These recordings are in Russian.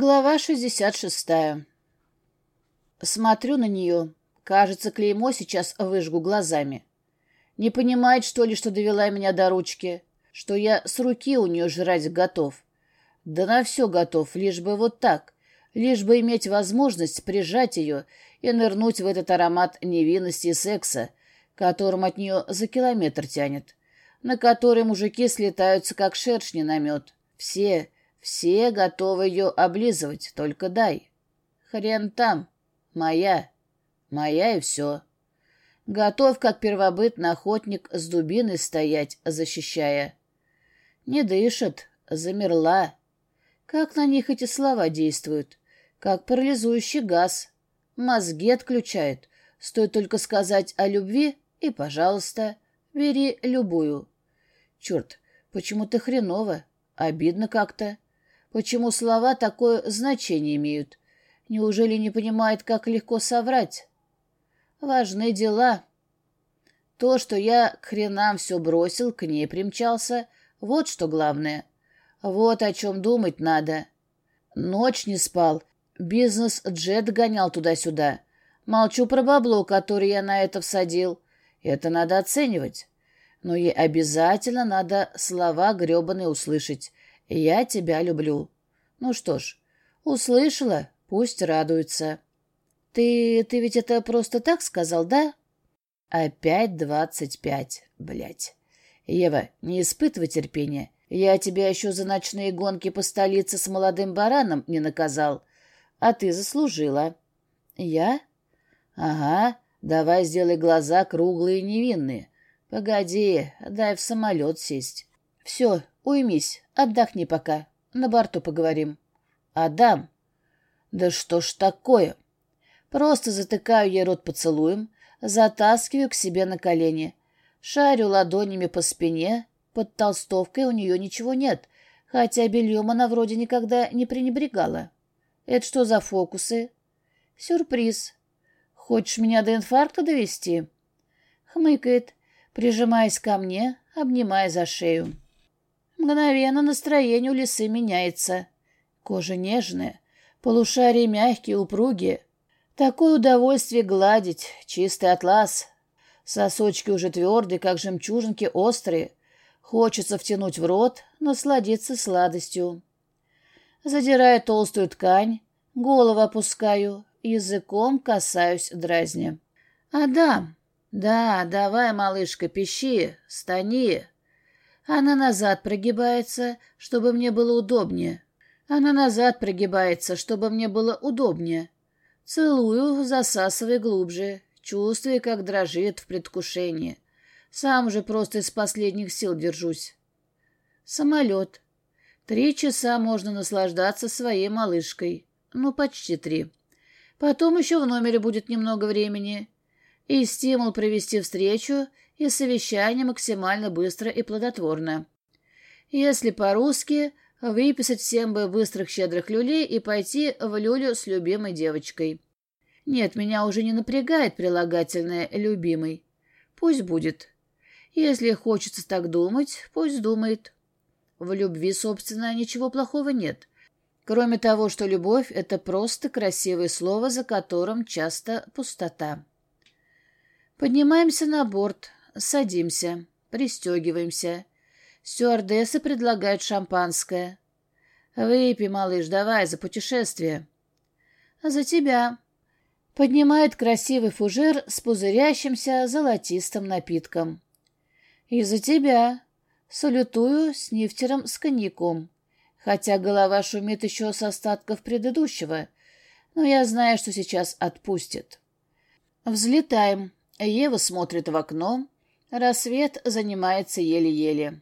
Глава 66. Смотрю на нее. Кажется, клеймо сейчас выжгу глазами. Не понимает, что ли, что довела меня до ручки? Что я с руки у нее жрать готов? Да на все готов, лишь бы вот так. Лишь бы иметь возможность прижать ее и нырнуть в этот аромат невинности и секса, которым от нее за километр тянет, на который мужики слетаются, как шершни на мед. Все, все готовы ее облизывать, только дай. Хрен там. Моя. Моя и все. Готов, как первобытный охотник, с дубиной стоять, защищая. Не дышит, замерла. Как на них эти слова действуют? Как парализующий газ. Мозги отключает. Стоит только сказать о любви, и, пожалуйста, бери любую. Черт, почему-то хреново, обидно как-то. Почему слова такое значение имеют? Неужели не понимает, как легко соврать? Важны дела. То, что я к хренам все бросил, к ней примчался, вот что главное. Вот о чем думать надо. Ночь не спал, бизнес-джет гонял туда-сюда. Молчу про бабло, которое я на это всадил. Это надо оценивать. Но ей обязательно надо слова гребаные услышать. «Я тебя люблю». Ну что ж, услышала, пусть радуется. «Ты... ты ведь это просто так сказал, да?» «Опять двадцать пять, блядь. Ева, не испытывай терпения. Я тебя еще за ночные гонки по столице с молодым бараном не наказал. А ты заслужила». «Я?» «Ага. Давай сделай глаза круглые и невинные. Погоди, дай в самолет сесть. Все, уймись, отдохни пока. На борту поговорим. Адам. Да что ж такое? Просто затыкаю ей рот поцелуем, затаскиваю к себе на колени, шарю ладонями по спине, под толстовкой у нее ничего нет, хотя бельем она вроде никогда не пренебрегала. Это что за фокусы? Сюрприз. Хочешь меня до инфаркта довести? Хмыкает, прижимаясь ко мне, обнимая за шею. Мгновенно настроение у лисы меняется. Кожа нежная, полушария мягкие, упругие. Такое удовольствие гладить, чистый атлас. Сосочки уже твердые, как жемчужинки, острые. Хочется втянуть в рот, насладиться сладостью. Задирая толстую ткань, голову опускаю, языком касаюсь дразня. «Адам, да, давай, малышка, пищи, стани». Она назад прогибается, чтобы мне было удобнее. Она назад прогибается, чтобы мне было удобнее. Целую, засасывая глубже, чувствуя, как дрожит в предвкушении. Сам же просто из последних сил держусь. Самолет. Три часа можно наслаждаться своей малышкой. Ну, почти три. Потом еще в номере будет немного времени. И стимул провести встречу и совещание максимально быстро и плодотворно. Если по-русски, выписать всем бы быстрых щедрых люлей и пойти в люлю с любимой девочкой. Нет, меня уже не напрягает прилагательное «любимый». Пусть будет. Если хочется так думать, пусть думает. В любви, собственно, ничего плохого нет. Кроме того, что любовь — это просто красивое слово, за которым часто пустота. Поднимаемся на борт, Садимся, пристегиваемся. Стюардессы предлагают шампанское. Выпей, малыш, давай, за путешествие. За тебя. Поднимает красивый фужер с пузырящимся золотистым напитком. И за тебя. Салютую с с коньяком. Хотя голова шумит еще с остатков предыдущего. Но я знаю, что сейчас отпустит. Взлетаем. Ева смотрит в окно, Рассвет занимается еле-еле.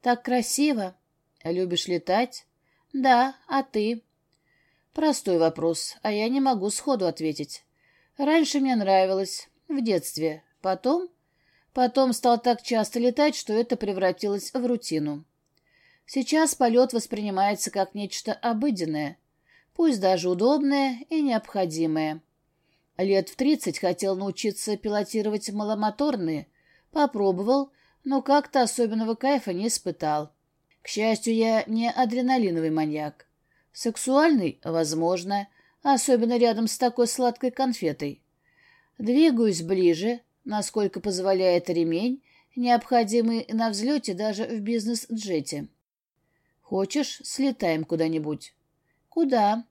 Так красиво. Любишь летать? Да, а ты? Простой вопрос, а я не могу сходу ответить. Раньше мне нравилось, в детстве. Потом? Потом стал так часто летать, что это превратилось в рутину. Сейчас полет воспринимается как нечто обыденное, пусть даже удобное и необходимое. Лет в тридцать хотел научиться пилотировать маломоторные, Попробовал, но как-то особенного кайфа не испытал. К счастью, я не адреналиновый маньяк. Сексуальный? Возможно, особенно рядом с такой сладкой конфетой. Двигаюсь ближе, насколько позволяет ремень, необходимый на взлете даже в бизнес-джете. Хочешь, слетаем куда-нибудь? Куда?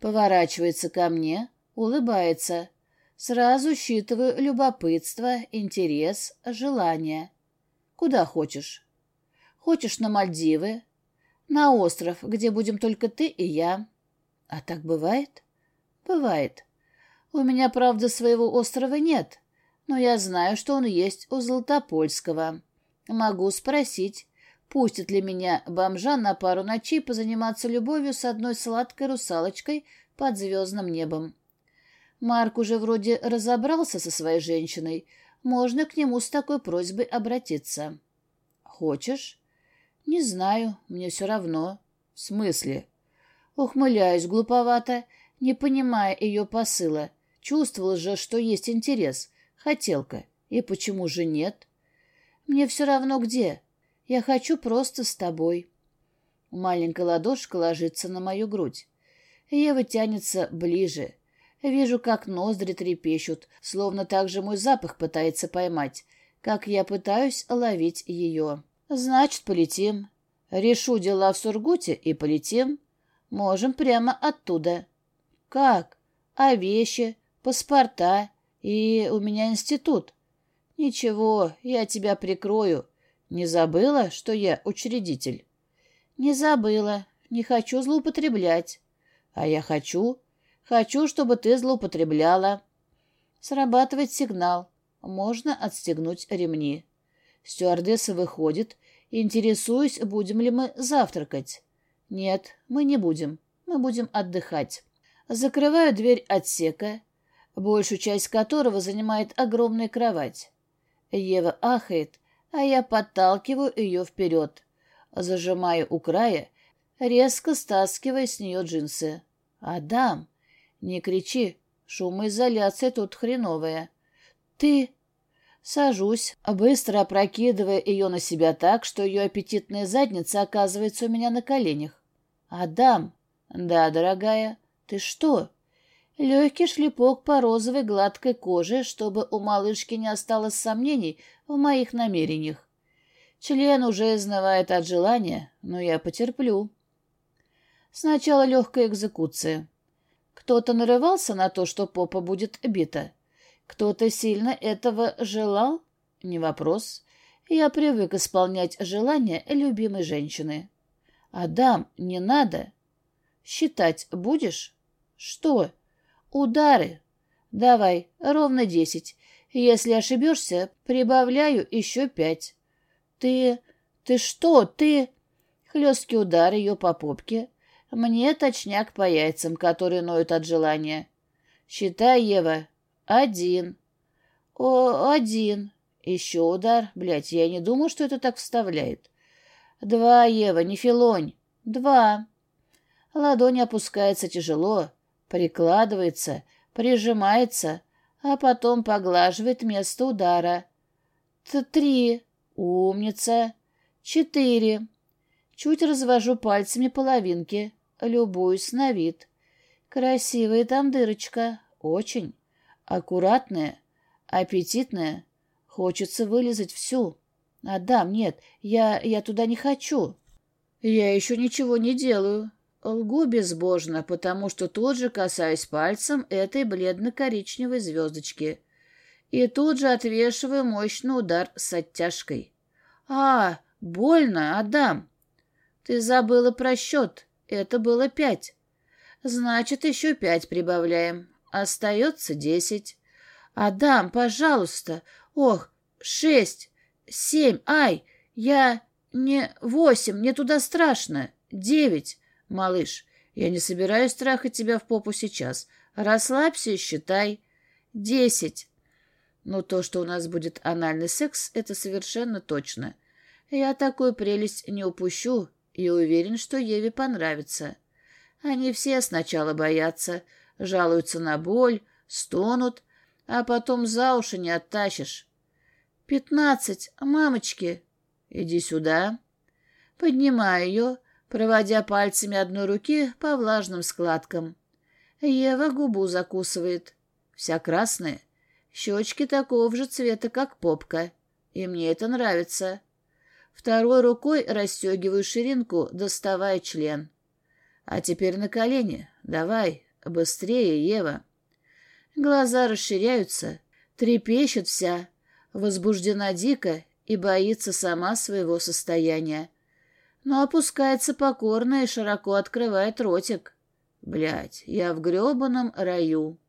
Поворачивается ко мне, улыбается. Сразу считываю любопытство, интерес, желание. Куда хочешь? Хочешь на Мальдивы? На остров, где будем только ты и я. А так бывает? Бывает. У меня, правда, своего острова нет, но я знаю, что он есть у Золотопольского. Могу спросить, пустит ли меня бомжа на пару ночей позаниматься любовью с одной сладкой русалочкой под звездным небом. Марк уже вроде разобрался со своей женщиной. Можно к нему с такой просьбой обратиться. Хочешь? Не знаю, мне все равно. В смысле? Ухмыляюсь глуповато, не понимая ее посыла. Чувствовал же, что есть интерес, хотелка. И почему же нет? Мне все равно где. Я хочу просто с тобой. Маленькая ладошка ложится на мою грудь. Ева тянется ближе, Вижу, как ноздри трепещут, словно так же мой запах пытается поймать, как я пытаюсь ловить ее. Значит, полетим. Решу дела в Сургуте и полетим. Можем прямо оттуда. Как? А вещи, паспорта и у меня институт. Ничего, я тебя прикрою. Не забыла, что я учредитель? Не забыла. Не хочу злоупотреблять. А я хочу. Хочу, чтобы ты злоупотребляла. Срабатывает сигнал. Можно отстегнуть ремни. Стюардесса выходит. Интересуюсь, будем ли мы завтракать. Нет, мы не будем. Мы будем отдыхать. Закрываю дверь отсека, большую часть которого занимает огромная кровать. Ева ахает, а я подталкиваю ее вперед. Зажимаю у края, резко стаскивая с нее джинсы. «Адам!» «Не кричи, шумоизоляция тут хреновая». «Ты...» Сажусь, быстро опрокидывая ее на себя так, что ее аппетитная задница оказывается у меня на коленях. «Адам!» «Да, дорогая. Ты что?» Легкий шлепок по розовой гладкой коже, чтобы у малышки не осталось сомнений в моих намерениях. Член уже изнывает от желания, но я потерплю. Сначала легкая экзекуция. Кто-то нарывался на то, что попа будет бита. Кто-то сильно этого желал? Не вопрос. Я привык исполнять желания любимой женщины. Адам, не надо. Считать будешь? Что? Удары. Давай, ровно десять. Если ошибешься, прибавляю еще пять. Ты... ты что? Ты... Хлесткий удар ее по попке, мне точняк по яйцам, которые ноют от желания. Считай, Ева. Один. О, один. Еще удар. Блядь, я не думал, что это так вставляет. Два, Ева, не филонь. Два. Ладонь опускается тяжело, прикладывается, прижимается, а потом поглаживает место удара. Т Три. Умница. Четыре. Чуть развожу пальцами половинки. Любуюсь на вид. Красивая там дырочка. Очень. Аккуратная. Аппетитная. Хочется вылезать всю. Адам, нет, я, я туда не хочу. Я еще ничего не делаю. Лгу безбожно, потому что тут же касаюсь пальцем этой бледно-коричневой звездочки. И тут же отвешиваю мощный удар с оттяжкой. «А, больно, Адам!» «Ты забыла про счет. Это было пять. Значит, еще пять прибавляем. Остается десять. Адам, пожалуйста. Ох, шесть, семь, ай, я... Не восемь, мне туда страшно. Девять. Малыш, я не собираюсь трахать тебя в попу сейчас. Расслабься и считай. Десять. Но то, что у нас будет анальный секс, это совершенно точно. Я такую прелесть не упущу, и уверен, что Еве понравится. Они все сначала боятся, жалуются на боль, стонут, а потом за уши не оттащишь. «Пятнадцать, мамочки!» «Иди сюда». Поднимаю ее, проводя пальцами одной руки по влажным складкам. Ева губу закусывает. Вся красная. Щечки такого же цвета, как попка. И мне это нравится. Второй рукой расстегиваю ширинку, доставая член. А теперь на колени. Давай, быстрее, Ева. Глаза расширяются, трепещет вся, возбуждена дико и боится сама своего состояния. Но опускается покорно и широко открывает ротик. Блядь, я в грёбаном раю.